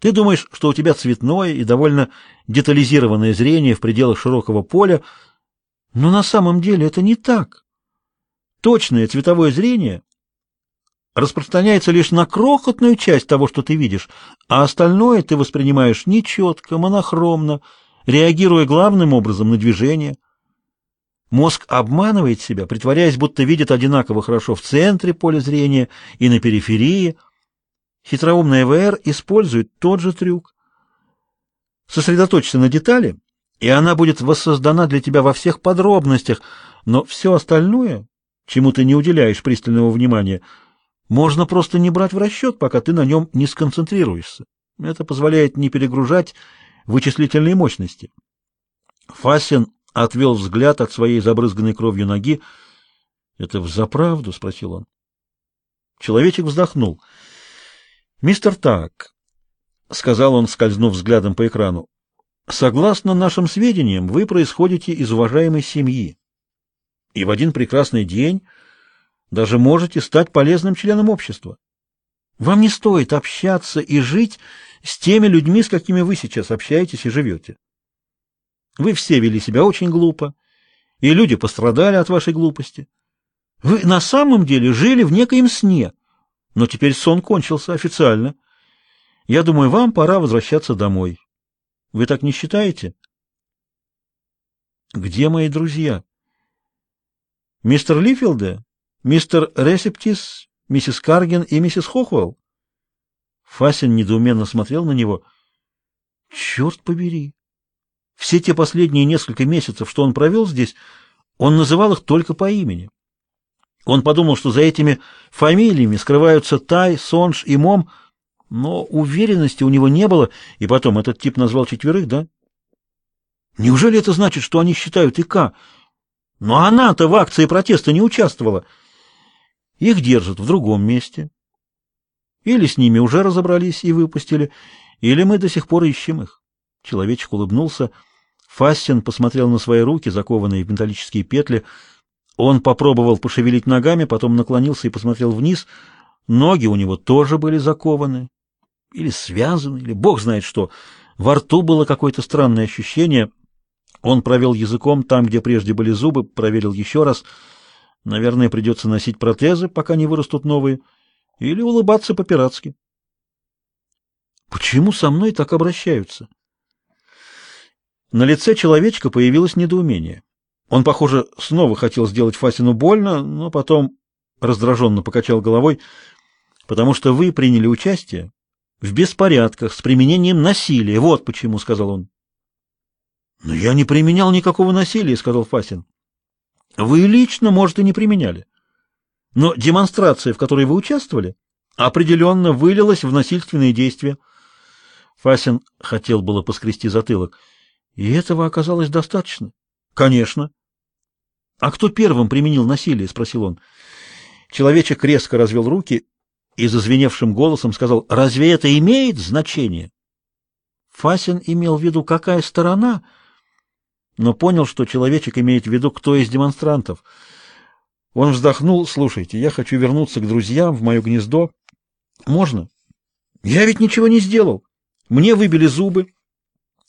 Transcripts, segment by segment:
Ты думаешь, что у тебя цветное и довольно детализированное зрение в пределах широкого поля, но на самом деле это не так. Точное цветовое зрение распространяется лишь на крохотную часть того, что ты видишь, а остальное ты воспринимаешь нечетко, монохромно, реагируя главным образом на движение. Мозг обманывает себя, притворяясь, будто видит одинаково хорошо в центре поля зрения и на периферии. Хитроумная ВР использует тот же трюк. Сосредоточься на детали, и она будет воссоздана для тебя во всех подробностях, но все остальное, чему ты не уделяешь пристального внимания, можно просто не брать в расчет, пока ты на нем не сконцентрируешься. Это позволяет не перегружать вычислительные мощности. Фасин отвел взгляд от своей забрызганной кровью ноги. «Это взаправду?» — спросил он. Человечек вздохнул. «Мистер Так», — сказал он, скользнув взглядом по экрану, — «согласно нашим сведениям, вы происходите из уважаемой семьи. И в один прекрасный день даже можете стать полезным членом общества. Вам не стоит общаться и жить с теми людьми, с какими вы сейчас общаетесь и живете. Вы все вели себя очень глупо, и люди пострадали от вашей глупости. Вы на самом деле жили в некоем сне, но теперь сон кончился официально. Я думаю, вам пора возвращаться домой. Вы так не считаете? Где мои друзья? Мистер Лифилде Мистер Ресептис, миссис Карген и миссис Хохвелл? Фасин недоуменно смотрел на него. Черт побери! Все те последние несколько месяцев, что он провел здесь, он называл их только по имени. Он подумал, что за этими фамилиями скрываются Тай, Сонж и Мом, но уверенности у него не было, и потом этот тип назвал четверых, да? Неужели это значит, что они считают ИК? Но она-то в акции протеста не участвовала. Их держат в другом месте. Или с ними уже разобрались и выпустили, или мы до сих пор ищем их. Человечек улыбнулся. Фастин посмотрел на свои руки, закованные в металлические петли. Он попробовал пошевелить ногами, потом наклонился и посмотрел вниз. Ноги у него тоже были закованы. Или связаны, или бог знает что. Во рту было какое-то странное ощущение. Он провел языком там, где прежде были зубы, проверил еще раз — Наверное, придется носить протезы, пока не вырастут новые, или улыбаться по-пиратски. Почему со мной так обращаются? На лице человечка появилось недоумение. Он, похоже, снова хотел сделать Фасину больно, но потом раздраженно покачал головой, потому что вы приняли участие в беспорядках с применением насилия. Вот почему, сказал он. Но я не применял никакого насилия, сказал Фасин. Вы лично, может, и не применяли. Но демонстрация, в которой вы участвовали, определенно вылилась в насильственные действия. Фасин хотел было поскрести затылок. И этого оказалось достаточно? Конечно. А кто первым применил насилие? спросил он. Человечек резко развел руки и зазвеневшим голосом сказал: "Разве это имеет значение?" Фасин имел в виду, какая сторона но понял, что человечек имеет в виду, кто из демонстрантов. Он вздохнул. «Слушайте, я хочу вернуться к друзьям, в мое гнездо. Можно? Я ведь ничего не сделал. Мне выбили зубы,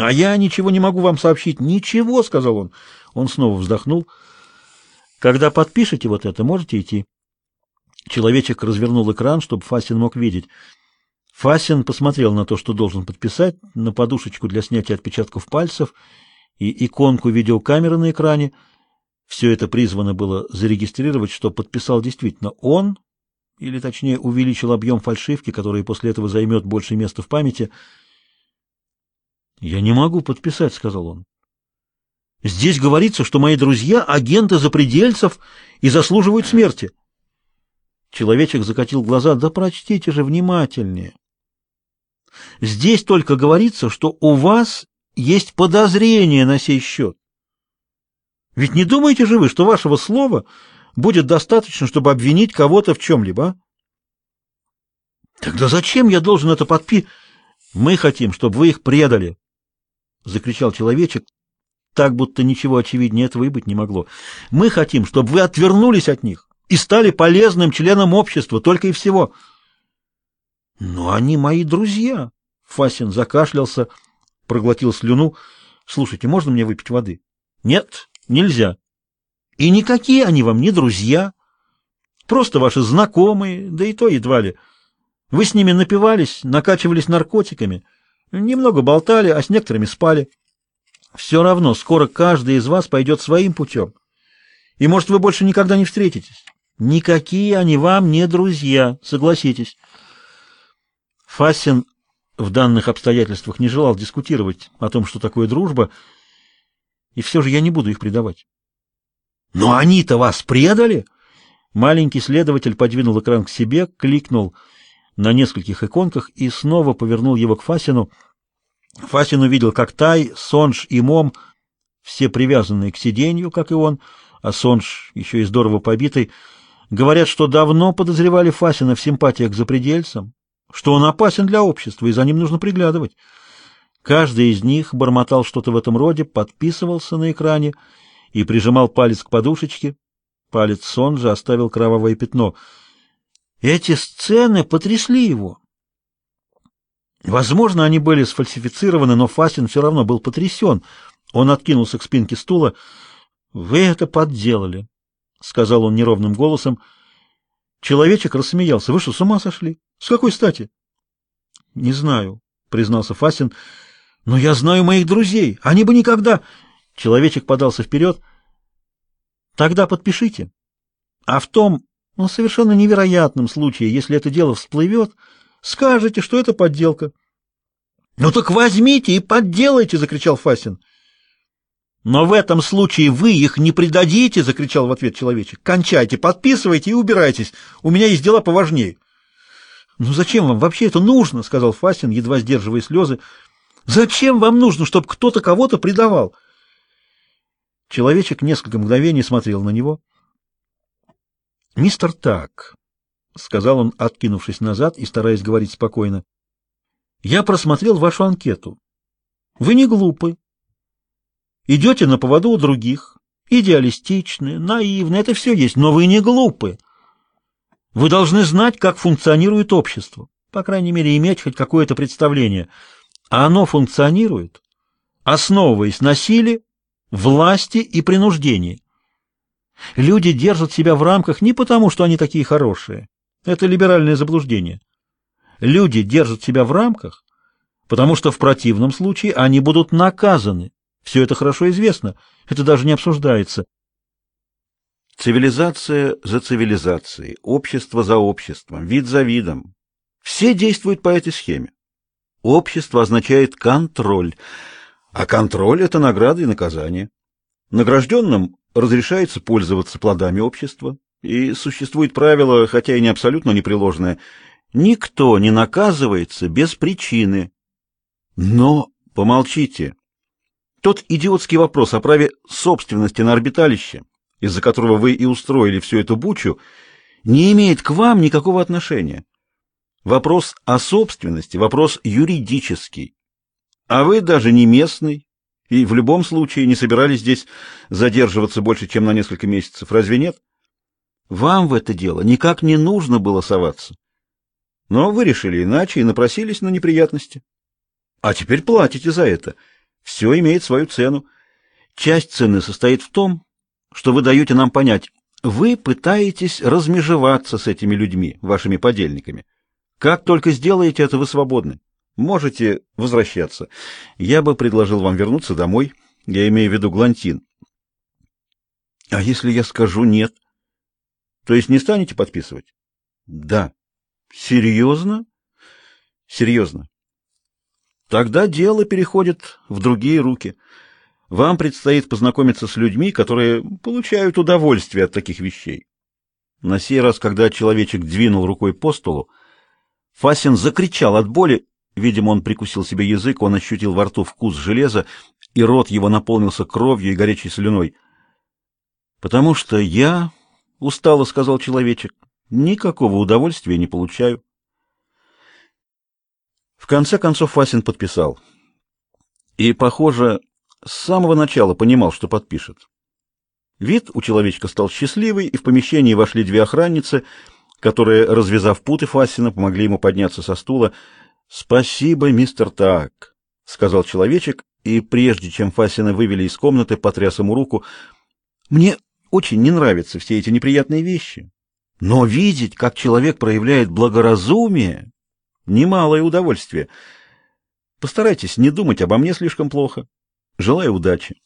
а я ничего не могу вам сообщить. Ничего», — сказал он. Он снова вздохнул. «Когда подпишете вот это, можете идти». Человечек развернул экран, чтобы Фасин мог видеть. Фасин посмотрел на то, что должен подписать, на подушечку для снятия отпечатков пальцев — и иконку видеокамеры на экране. Все это призвано было зарегистрировать, что подписал действительно он, или точнее увеличил объем фальшивки, который после этого займет больше места в памяти. «Я не могу подписать», — сказал он. «Здесь говорится, что мои друзья — агенты запредельцев и заслуживают смерти». Человечек закатил глаза. «Да прочтите же внимательнее. Здесь только говорится, что у вас есть подозрение на сей счет. Ведь не думаете же вы, что вашего слова будет достаточно, чтобы обвинить кого-то в чем-либо? А? Тогда зачем я должен это подпи... Мы хотим, чтобы вы их предали, — закричал человечек, так будто ничего очевиднее этого и быть не могло. Мы хотим, чтобы вы отвернулись от них и стали полезным членом общества, только и всего. Но они мои друзья. Фасин закашлялся, проглотил слюну. Слушайте, можно мне выпить воды? Нет, нельзя. И никакие они вам не друзья. Просто ваши знакомые, да и то едва ли. Вы с ними напивались, накачивались наркотиками, немного болтали, а с некоторыми спали. Все равно скоро каждый из вас пойдет своим путем. И, может, вы больше никогда не встретитесь. Никакие они вам не друзья, согласитесь. Фасин в данных обстоятельствах не желал дискутировать о том, что такое дружба, и все же я не буду их предавать. Но они-то вас предали? Маленький следователь подвинул экран к себе, кликнул на нескольких иконках и снова повернул его к Фасину. Фасин увидел, как Тай, Сонж и Мом, все привязанные к сиденью, как и он, а Сонж еще и здорово побитый, говорят, что давно подозревали Фасина в симпатиях к запредельцам, что он опасен для общества, и за ним нужно приглядывать. Каждый из них бормотал что-то в этом роде, подписывался на экране и прижимал палец к подушечке. Палец Сонжа оставил кровавое пятно. Эти сцены потрясли его. Возможно, они были сфальсифицированы, но Фасин все равно был потрясен. Он откинулся к спинке стула. «Вы это подделали», — сказал он неровным голосом. Человечек рассмеялся. «Вы что, с ума сошли? С какой стати?» «Не знаю», — признался Фасин. «Но я знаю моих друзей. Они бы никогда...» Человечек подался вперед. «Тогда подпишите. А в том, ну, совершенно невероятном случае, если это дело всплывет, скажете, что это подделка». «Ну так возьмите и подделайте!» — закричал Фасин. «Но в этом случае вы их не предадите!» — закричал в ответ человечек. «Кончайте, подписывайте и убирайтесь. У меня есть дела поважнее». «Ну зачем вам вообще это нужно?» — сказал Фасин, едва сдерживая слезы. «Зачем вам нужно, чтобы кто-то кого-то предавал?» Человечек несколько мгновений смотрел на него. «Мистер Так», — сказал он, откинувшись назад и стараясь говорить спокойно, — «я просмотрел вашу анкету. Вы не глупы. Идете на поводу у других, идеалистичны, наивны, это все есть, но вы не глупы. Вы должны знать, как функционирует общество, по крайней мере, иметь хоть какое-то представление. А оно функционирует, основываясь на силе, власти и принуждении. Люди держат себя в рамках не потому, что они такие хорошие. Это либеральное заблуждение. Люди держат себя в рамках, потому что в противном случае они будут наказаны. Все это хорошо известно, это даже не обсуждается. Цивилизация за цивилизацией, общество за обществом, вид за видом. Все действуют по этой схеме. Общество означает контроль, а контроль – это награда и наказание. Награжденным разрешается пользоваться плодами общества, и существует правило, хотя и не абсолютно непреложное, никто не наказывается без причины. Но помолчите. Тот идиотский вопрос о праве собственности на орбиталище из-за которого вы и устроили всю эту бучу, не имеет к вам никакого отношения. Вопрос о собственности, вопрос юридический. А вы даже не местный, и в любом случае не собирались здесь задерживаться больше, чем на несколько месяцев. Разве нет? Вам в это дело никак не нужно было соваться. Но вы решили иначе и напросились на неприятности. А теперь платите за это. Все имеет свою цену. Часть цены состоит в том, что вы даете нам понять, вы пытаетесь размежеваться с этими людьми, вашими подельниками. Как только сделаете это, вы свободны. Можете возвращаться. Я бы предложил вам вернуться домой. Я имею в виду Глантин. А если я скажу нет? То есть не станете подписывать? Да. Серьезно? Серьезно. Тогда дело переходит в другие руки. Вам предстоит познакомиться с людьми, которые получают удовольствие от таких вещей. На сей раз, когда человечек двинул рукой по столу, Фасин закричал от боли. Видимо, он прикусил себе язык, он ощутил во рту вкус железа, и рот его наполнился кровью и горячей слюной. «Потому что я, — устало сказал человечек, — никакого удовольствия не получаю». В конце концов Фасин подписал. И, похоже, с самого начала понимал, что подпишет. Вид у человечка стал счастливый, и в помещении вошли две охранницы, которые, развязав путы Фасина, помогли ему подняться со стула. Спасибо, мистер Так, сказал человечек, и прежде чем Фасина вывели из комнаты, потряс ему руку. Мне очень не нравятся все эти неприятные вещи, но видеть, как человек проявляет благоразумие, немалое удовольствие. Постарайтесь не думать обо мне слишком плохо. Желаю удачи.